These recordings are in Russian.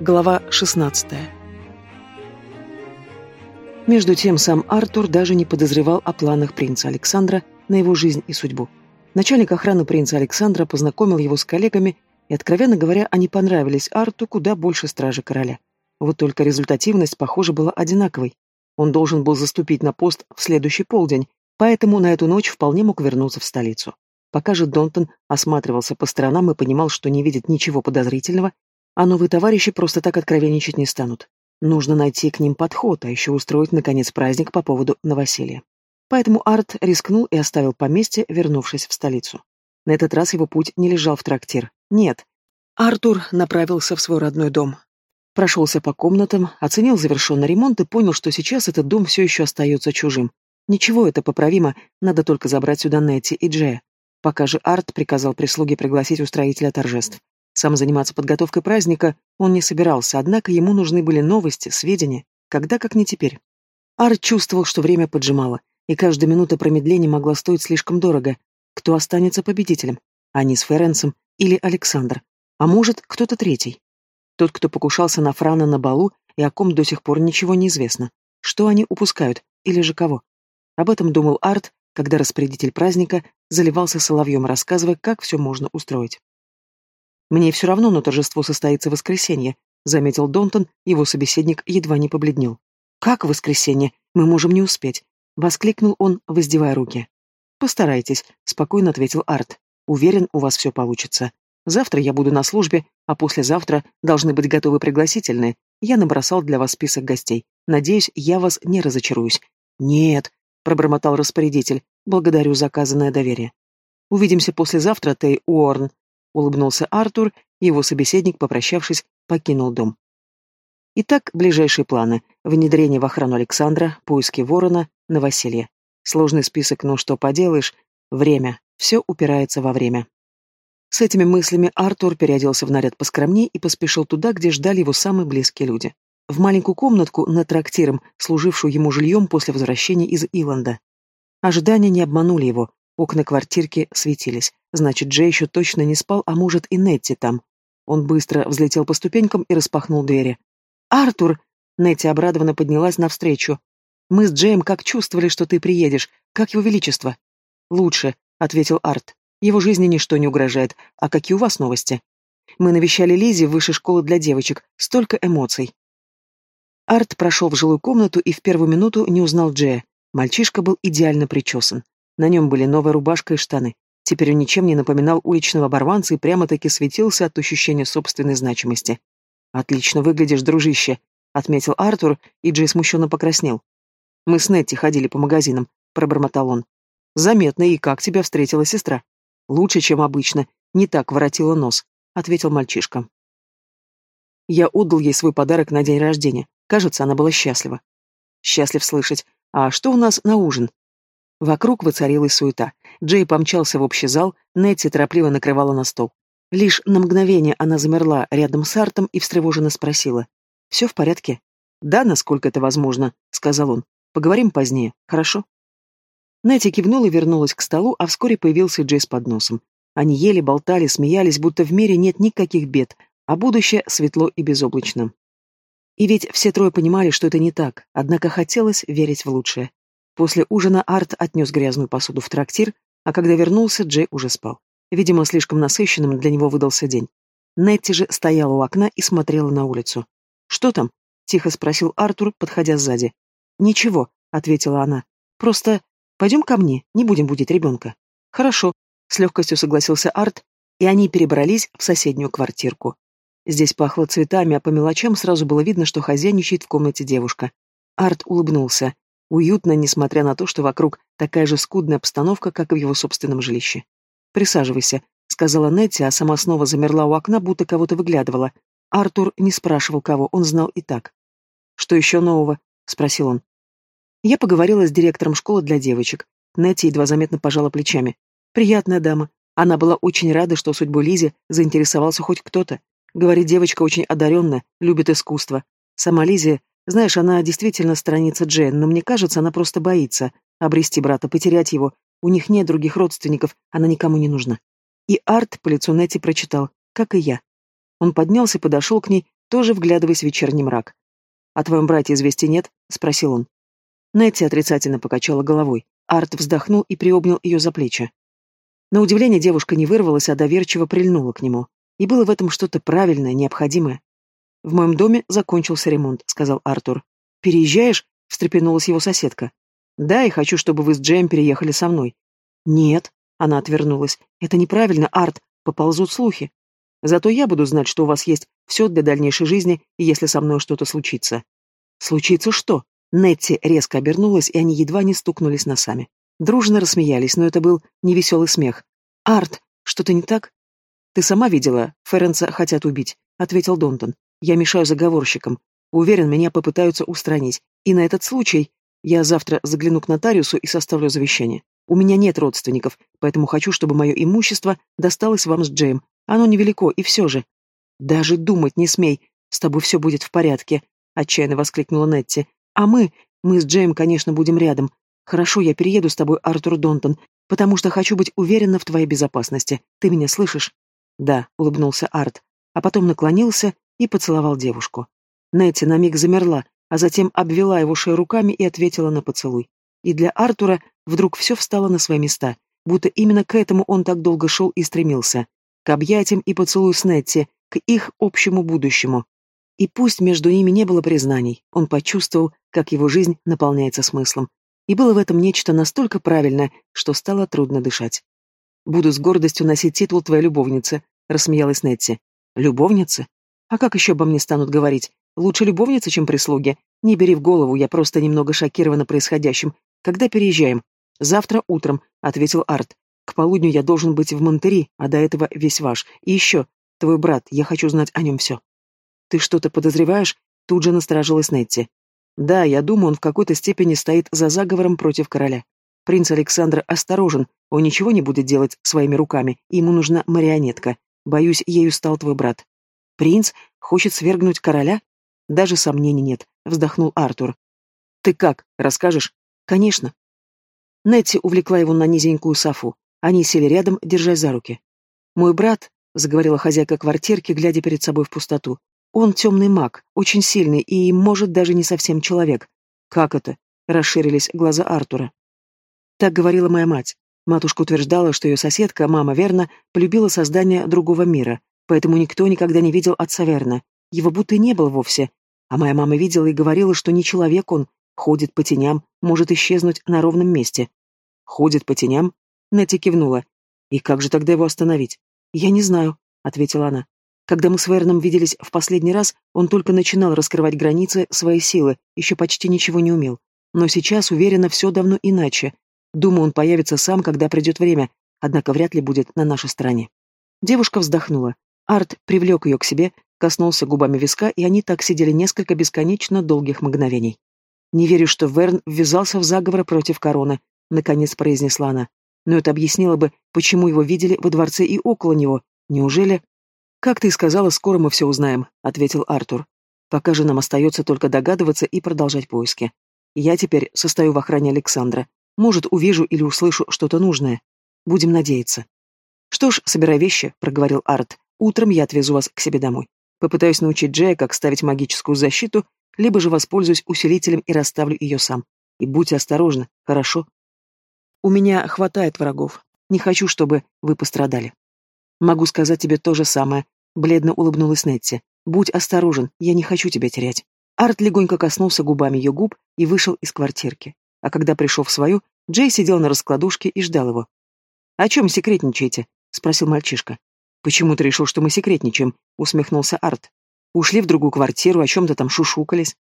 Глава 16. Между тем сам Артур даже не подозревал о планах принца Александра на его жизнь и судьбу. Начальник охраны принца Александра познакомил его с коллегами, и, откровенно говоря, они понравились Арту куда больше стражи короля. Вот только результативность, похоже, была одинаковой. Он должен был заступить на пост в следующий полдень, поэтому на эту ночь вполне мог вернуться в столицу. Пока же Донтон осматривался по сторонам и понимал, что не видит ничего подозрительного, а новые товарищи просто так откровенничать не станут. Нужно найти к ним подход, а еще устроить, наконец, праздник по поводу новоселья. Поэтому Арт рискнул и оставил поместье, вернувшись в столицу. На этот раз его путь не лежал в трактир. Нет. Артур направился в свой родной дом. Прошелся по комнатам, оценил завершенный ремонт и понял, что сейчас этот дом все еще остается чужим. Ничего, это поправимо, надо только забрать сюда Нетти и Джея. Пока же Арт приказал прислуге пригласить устроителя торжеств. Сам заниматься подготовкой праздника он не собирался, однако ему нужны были новости, сведения, когда как не теперь. Арт чувствовал, что время поджимало, и каждая минута промедления могла стоить слишком дорого. Кто останется победителем? Они с Ференсом или Александр? А может, кто-то третий? Тот, кто покушался на Франа на балу, и о ком до сих пор ничего не известно. Что они упускают? Или же кого? Об этом думал Арт, когда распорядитель праздника заливался соловьем, рассказывая, как все можно устроить. «Мне все равно, но торжество состоится в воскресенье», — заметил Донтон, его собеседник едва не побледнел. «Как воскресенье? Мы можем не успеть», — воскликнул он, воздевая руки. «Постарайтесь», — спокойно ответил Арт. «Уверен, у вас все получится. Завтра я буду на службе, а послезавтра должны быть готовы пригласительные. Я набросал для вас список гостей. Надеюсь, я вас не разочаруюсь». «Нет», — пробормотал распорядитель. «Благодарю за оказанное доверие». «Увидимся послезавтра, Тей Уорн», — улыбнулся Артур, и его собеседник, попрощавшись, покинул дом. Итак, ближайшие планы. Внедрение в охрану Александра, поиски ворона, новоселье. Сложный список, но что поделаешь. Время. Все упирается во время. С этими мыслями Артур переоделся в наряд поскромнее и поспешил туда, где ждали его самые близкие люди в маленькую комнатку над трактиром, служившую ему жильем после возвращения из Иланда. Ожидания не обманули его, окна квартирки светились. Значит, Джей еще точно не спал, а может и Нетти там. Он быстро взлетел по ступенькам и распахнул двери. «Артур!» Нетти обрадованно поднялась навстречу. «Мы с Джеем как чувствовали, что ты приедешь. Как его величество?» «Лучше», — ответил Арт. «Его жизни ничто не угрожает. А какие у вас новости?» «Мы навещали Лизи в высшей школы для девочек. Столько эмоций». Арт прошел в жилую комнату и в первую минуту не узнал Джея. Мальчишка был идеально причесан. На нем были новая рубашка и штаны. Теперь он ничем не напоминал уличного оборванца и прямо-таки светился от ощущения собственной значимости. «Отлично выглядишь, дружище», — отметил Артур, и Джей смущенно покраснел. «Мы с Нетти ходили по магазинам», — пробормотал он. «Заметно, и как тебя встретила сестра?» «Лучше, чем обычно. Не так воротила нос», — ответил мальчишка. Я отдал ей свой подарок на день рождения. Кажется, она была счастлива. Счастлив слышать. А что у нас на ужин? Вокруг воцарилась суета. Джей помчался в общий зал, Нетти торопливо накрывала на стол. Лишь на мгновение она замерла рядом с Артом и встревоженно спросила. «Все в порядке?» «Да, насколько это возможно», — сказал он. «Поговорим позднее, хорошо?» Нетти кивнула и вернулась к столу, а вскоре появился Джей с подносом. Они ели, болтали, смеялись, будто в мире нет никаких бед, а будущее светло и безоблачно. И ведь все трое понимали, что это не так, однако хотелось верить в лучшее. После ужина Арт отнес грязную посуду в трактир, а когда вернулся, Джей уже спал. Видимо, слишком насыщенным для него выдался день. Нетти же стояла у окна и смотрела на улицу. «Что там?» — тихо спросил Артур, подходя сзади. «Ничего», — ответила она. «Просто пойдем ко мне, не будем будить ребенка». «Хорошо», — с легкостью согласился Арт, и они перебрались в соседнюю квартирку. Здесь пахло цветами, а по мелочам сразу было видно, что хозяйничает в комнате девушка. Арт улыбнулся. Уютно, несмотря на то, что вокруг такая же скудная обстановка, как и в его собственном жилище. «Присаживайся», — сказала Нетти, а сама снова замерла у окна, будто кого-то выглядывала. Артур не спрашивал, кого, он знал и так. «Что еще нового?» — спросил он. Я поговорила с директором школы для девочек. Нетти едва заметно пожала плечами. Приятная дама. Она была очень рада, что судьбой Лизи заинтересовался хоть кто-то. Говорит, девочка очень одаренная, любит искусство. Сама Лизия, знаешь, она действительно страница Джейн, но мне кажется, она просто боится обрести брата, потерять его. У них нет других родственников, она никому не нужна. И Арт по лицу Нетти прочитал, как и я. Он поднялся, подошел к ней, тоже вглядываясь в вечерний мрак. «О твоем брате известий нет?» — спросил он. Нетти отрицательно покачала головой. Арт вздохнул и приобнял ее за плечи. На удивление девушка не вырвалась, а доверчиво прильнула к нему. И было в этом что-то правильное, необходимое. «В моем доме закончился ремонт», — сказал Артур. «Переезжаешь?» — встрепенулась его соседка. «Да, и хочу, чтобы вы с Джейм переехали со мной». «Нет», — она отвернулась. «Это неправильно, Арт. Поползут слухи. Зато я буду знать, что у вас есть все для дальнейшей жизни, если со мной что-то случится». «Случится что?» Нетти резко обернулась, и они едва не стукнулись носами. Дружно рассмеялись, но это был невеселый смех. «Арт, что-то не так?» «Ты сама видела, Ференца хотят убить», — ответил Донтон. «Я мешаю заговорщикам. Уверен, меня попытаются устранить. И на этот случай я завтра загляну к нотариусу и составлю завещание. У меня нет родственников, поэтому хочу, чтобы мое имущество досталось вам с Джейм. Оно невелико, и все же». «Даже думать не смей. С тобой все будет в порядке», — отчаянно воскликнула Нетти. А мы, мы с Джейм, конечно, будем рядом. Хорошо, я перееду с тобой, Артур Донтон, потому что хочу быть уверена в твоей безопасности. Ты меня слышишь? Да, улыбнулся Арт, а потом наклонился и поцеловал девушку. Нетти на миг замерла, а затем обвела его шею руками и ответила на поцелуй. И для Артура вдруг все встало на свои места, будто именно к этому он так долго шел и стремился. К объятиям и поцелую с Нетти, к их общему будущему. И пусть между ними не было признаний, он почувствовал, как его жизнь наполняется смыслом. И было в этом нечто настолько правильное, что стало трудно дышать. «Буду с гордостью носить титул твоей любовницы», — рассмеялась Нетти. «Любовницы? А как еще обо мне станут говорить? Лучше любовница, чем прислуги. Не бери в голову, я просто немного шокирована происходящим. Когда переезжаем?» «Завтра утром», — ответил Арт. «К полудню я должен быть в Монтери, а до этого весь ваш. И еще, твой брат, я хочу знать о нем все». «Ты что-то подозреваешь?» Тут же насторожилась Нетти. «Да, я думаю, он в какой-то степени стоит за заговором против короля. Принц Александр осторожен, он ничего не будет делать своими руками, ему нужна марионетка. Боюсь, ею стал твой брат». «Принц хочет свергнуть короля?» «Даже сомнений нет», — вздохнул Артур. «Ты как, расскажешь?» «Конечно». Нетти увлекла его на низенькую софу. Они сели рядом, держась за руки. «Мой брат», — заговорила хозяйка квартирки, глядя перед собой в пустоту, он темный маг, очень сильный и, может, даже не совсем человек. Как это? Расширились глаза Артура. Так говорила моя мать. Матушка утверждала, что ее соседка, мама Верна, полюбила создание другого мира, поэтому никто никогда не видел отца Верна. Его будто и не было вовсе. А моя мама видела и говорила, что не человек он, ходит по теням, может исчезнуть на ровном месте. Ходит по теням? Нэти кивнула. И как же тогда его остановить? Я не знаю, ответила она. Когда мы с Верном виделись в последний раз, он только начинал раскрывать границы своей силы, еще почти ничего не умел. Но сейчас, уверена, все давно иначе. Думаю, он появится сам, когда придет время, однако вряд ли будет на нашей стороне. Девушка вздохнула. Арт привлек ее к себе, коснулся губами виска, и они так сидели несколько бесконечно долгих мгновений. «Не верю, что Верн ввязался в заговор против короны», — наконец произнесла она. «Но это объяснило бы, почему его видели во дворце и около него. Неужели...» «Как ты сказала, скоро мы все узнаем», — ответил Артур. «Пока же нам остается только догадываться и продолжать поиски. Я теперь состою в охране Александра. Может, увижу или услышу что-то нужное. Будем надеяться». «Что ж, собирай вещи», — проговорил Арт. «Утром я отвезу вас к себе домой. Попытаюсь научить Джея, как ставить магическую защиту, либо же воспользуюсь усилителем и расставлю ее сам. И будьте осторожны, хорошо? У меня хватает врагов. Не хочу, чтобы вы пострадали». Могу сказать тебе то же самое, бледно улыбнулась Нетти. Будь осторожен, я не хочу тебя терять. Арт легонько коснулся губами ее губ и вышел из квартирки. А когда пришел в свою, Джей сидел на раскладушке и ждал его. «О чем секретничаете?» — спросил мальчишка. «Почему ты решил, что мы секретничаем?» — усмехнулся Арт. «Ушли в другую квартиру, о чем-то там шушукались».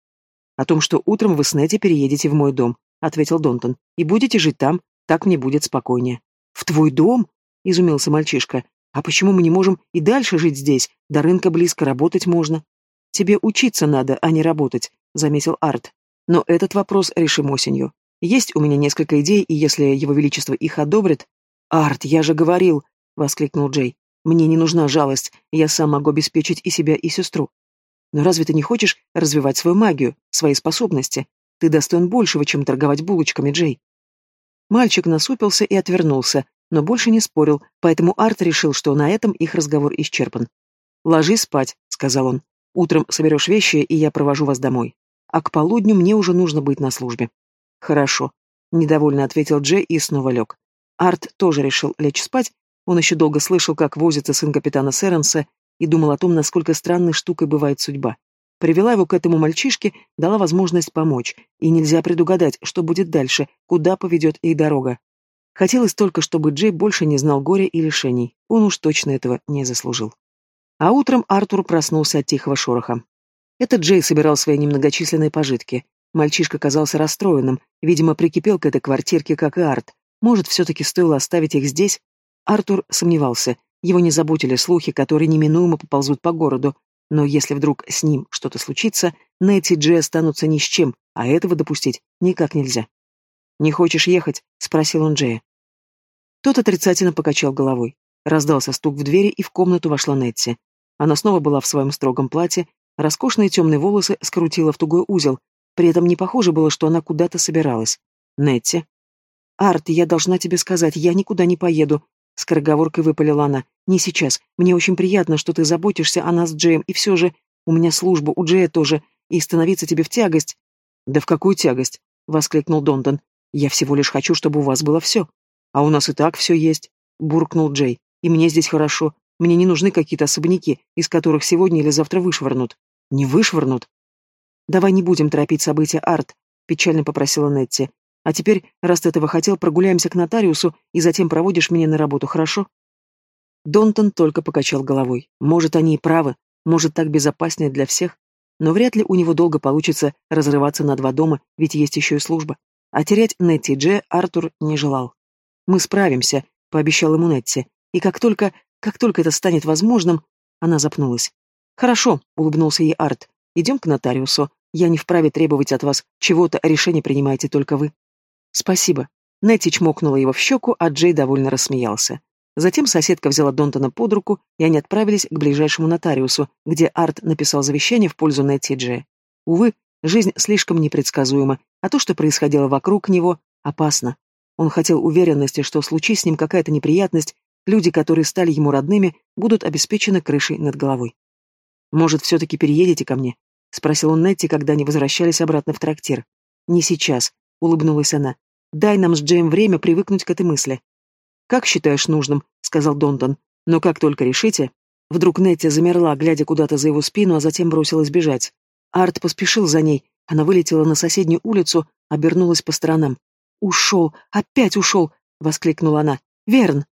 «О том, что утром вы с Нетти переедете в мой дом», — ответил Донтон. «И будете жить там, так мне будет спокойнее». «В твой дом?» — изумился мальчишка. А почему мы не можем и дальше жить здесь? До рынка близко, работать можно. Тебе учиться надо, а не работать, заметил Арт. Но этот вопрос решим осенью. Есть у меня несколько идей, и если его величество их одобрит... Арт, я же говорил, воскликнул Джей. Мне не нужна жалость, я сам могу обеспечить и себя, и сестру. Но разве ты не хочешь развивать свою магию, свои способности? Ты достоин большего, чем торговать булочками, Джей. Мальчик насупился и отвернулся, но больше не спорил, поэтому Арт решил, что на этом их разговор исчерпан. «Ложись спать», — сказал он. Утром соберешь вещи, и я провожу вас домой. А к полудню мне уже нужно быть на службе». «Хорошо», — недовольно ответил Джей и снова лег. Арт тоже решил лечь спать. Он еще долго слышал, как возится сын капитана Сэренса, и думал о том, насколько странной штукой бывает судьба. Привела его к этому мальчишке, дала возможность помочь, и нельзя предугадать, что будет дальше, куда поведет ей дорога. Хотелось только, чтобы Джей больше не знал горя и лишений. Он уж точно этого не заслужил. А утром Артур проснулся от тихого шороха. Этот Джей собирал свои немногочисленные пожитки. Мальчишка казался расстроенным, видимо, прикипел к этой квартирке, как и Арт. Может, все-таки стоило оставить их здесь? Артур сомневался. Его не заботили слухи, которые неминуемо поползут по городу. Но если вдруг с ним что-то случится, Нетти и Джей останутся ни с чем, а этого допустить никак нельзя. «Не хочешь ехать?» — спросил он Джея. Тот отрицательно покачал головой. Раздался стук в двери, и в комнату вошла Нетти. Она снова была в своем строгом платье, роскошные темные волосы скрутила в тугой узел, при этом не похоже было, что она куда-то собиралась. «Нетти?» «Арт, я должна тебе сказать, я никуда не поеду», — скороговоркой выпалила она. «Не сейчас. Мне очень приятно, что ты заботишься о нас с Джеем, и все же у меня служба, у Джея тоже, и становиться тебе в тягость». «Да в какую тягость?» — воскликнул Донтон. «Я всего лишь хочу, чтобы у вас было все. А у нас и так все есть», — буркнул Джей. «И мне здесь хорошо. Мне не нужны какие-то особняки, из которых сегодня или завтра вышвырнут». «Не вышвырнут?» «Давай не будем торопить события, Арт», — печально попросила Нетти. А теперь, раз ты этого хотел, прогуляемся к нотариусу и затем проводишь меня на работу, хорошо?» Донтон только покачал головой. Может, они и правы, может, так безопаснее для всех, но вряд ли у него долго получится разрываться на два дома, ведь есть еще и служба. А терять Нетти Дже Артур не желал. «Мы справимся», — пообещал ему Нетти, и как только, как только это станет возможным, она запнулась. «Хорошо», — улыбнулся ей Арт, — «идем к нотариусу. Я не вправе требовать от вас чего-то, решение принимаете только вы». «Спасибо». Нетти чмокнула его в щеку, а Джей довольно рассмеялся. Затем соседка взяла Донтона под руку, и они отправились к ближайшему нотариусу, где Арт написал завещание в пользу Нетти и Джея. Увы, жизнь слишком непредсказуема, а то, что происходило вокруг него, опасно. Он хотел уверенности, что случись с ним какая-то неприятность, люди, которые стали ему родными, будут обеспечены крышей над головой. «Может, все-таки переедете ко мне?» — спросил он Нетти, когда они возвращались обратно в трактир. «Не сейчас. — улыбнулась она. «Дай нам с Джейм время привыкнуть к этой мысли». «Как считаешь нужным?» — сказал Донтон. «Но как только решите...» Вдруг Нетти замерла, глядя куда-то за его спину, а затем бросилась бежать. Арт поспешил за ней. Она вылетела на соседнюю улицу, обернулась по сторонам. «Ушел! Опять ушел!» — воскликнула она. «Верн!»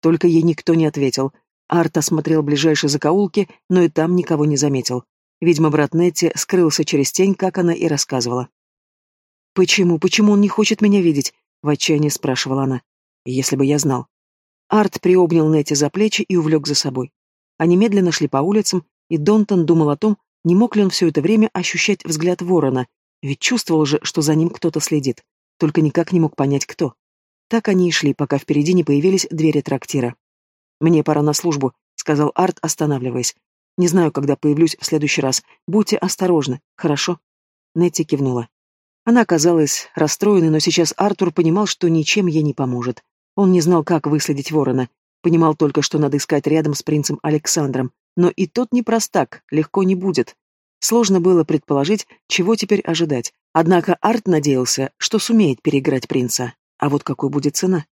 Только ей никто не ответил. Арт осмотрел ближайшие закоулки, но и там никого не заметил. Видимо, брат Нетти скрылся через тень, как она и рассказывала. «Почему, почему он не хочет меня видеть?» — в отчаянии спрашивала она. «Если бы я знал». Арт приобнял Нетти за плечи и увлек за собой. Они медленно шли по улицам, и Донтон думал о том, не мог ли он все это время ощущать взгляд ворона, ведь чувствовал же, что за ним кто-то следит, только никак не мог понять, кто. Так они и шли, пока впереди не появились двери трактира. «Мне пора на службу», — сказал Арт, останавливаясь. «Не знаю, когда появлюсь в следующий раз. Будьте осторожны, хорошо?» Нетти кивнула. Она оказалась расстроенной, но сейчас Артур понимал, что ничем ей не поможет. Он не знал, как выследить ворона. Понимал только, что надо искать рядом с принцем Александром. Но и тот не простак, легко не будет. Сложно было предположить, чего теперь ожидать. Однако Арт надеялся, что сумеет переиграть принца. А вот какой будет цена?